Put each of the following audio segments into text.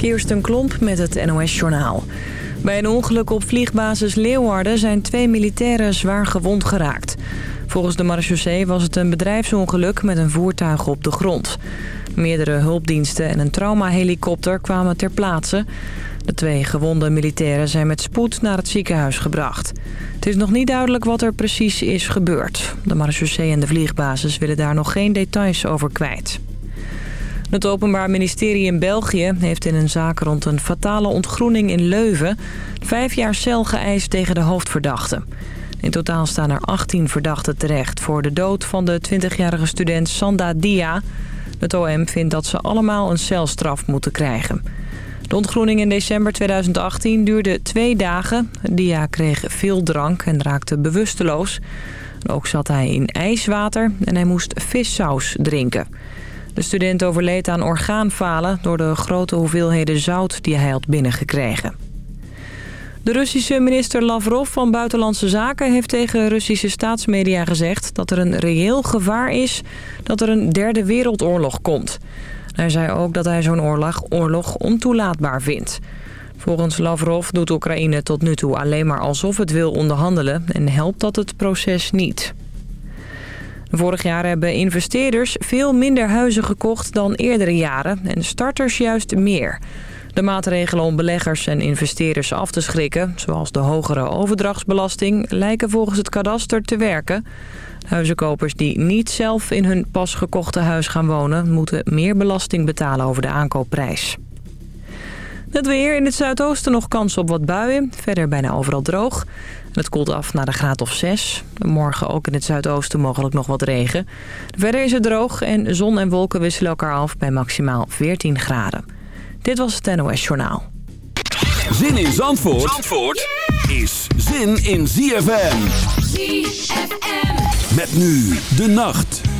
Kirsten Klomp met het NOS-journaal. Bij een ongeluk op vliegbasis Leeuwarden zijn twee militairen zwaar gewond geraakt. Volgens de marechaussee was het een bedrijfsongeluk met een voertuig op de grond. Meerdere hulpdiensten en een traumahelikopter kwamen ter plaatse. De twee gewonde militairen zijn met spoed naar het ziekenhuis gebracht. Het is nog niet duidelijk wat er precies is gebeurd. De marechaussee en de vliegbasis willen daar nog geen details over kwijt. Het Openbaar Ministerie in België heeft in een zaak rond een fatale ontgroening in Leuven... vijf jaar cel geëist tegen de hoofdverdachte. In totaal staan er 18 verdachten terecht voor de dood van de 20-jarige student Sanda Dia. Het OM vindt dat ze allemaal een celstraf moeten krijgen. De ontgroening in december 2018 duurde twee dagen. Dia kreeg veel drank en raakte bewusteloos. Ook zat hij in ijswater en hij moest vissaus drinken. De student overleed aan orgaanfalen door de grote hoeveelheden zout die hij had binnengekregen. De Russische minister Lavrov van Buitenlandse Zaken heeft tegen Russische staatsmedia gezegd dat er een reëel gevaar is dat er een derde wereldoorlog komt. Hij zei ook dat hij zo'n oorlog, oorlog ontoelaatbaar vindt. Volgens Lavrov doet Oekraïne tot nu toe alleen maar alsof het wil onderhandelen en helpt dat het proces niet. Vorig jaar hebben investeerders veel minder huizen gekocht dan eerdere jaren en starters juist meer. De maatregelen om beleggers en investeerders af te schrikken, zoals de hogere overdrachtsbelasting, lijken volgens het kadaster te werken. Huizenkopers die niet zelf in hun pas gekochte huis gaan wonen... moeten meer belasting betalen over de aankoopprijs. Het weer in het zuidoosten nog kans op wat buien. Verder bijna overal droog. Het koelt af naar de graad of 6. Morgen ook in het zuidoosten mogelijk nog wat regen. Verder is het droog en zon en wolken wisselen elkaar af bij maximaal 14 graden. Dit was het NOS Journaal. Zin in Zandvoort, Zandvoort is zin in ZFM. ZFM. Met nu de nacht.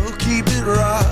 right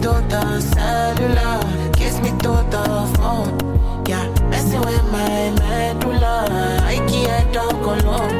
Tota, love? Kiss me to the cellular, kiss me to the phone. Yeah, messing with my medulla. I can't talk alone.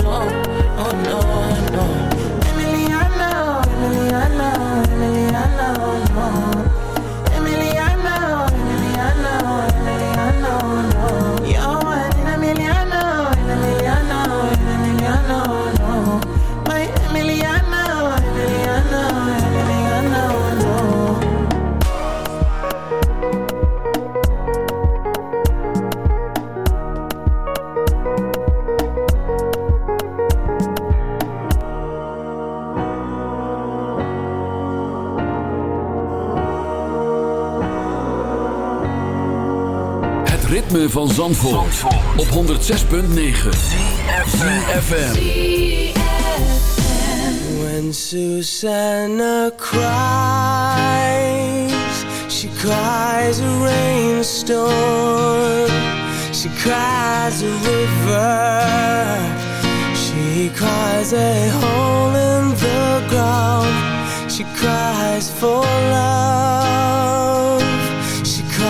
can't ritme van Zandvoort, op 106.9 ZFM. When Susanna cries, she cries a rainstorm. She cries a river. She cries a hole in the ground. She cries for love.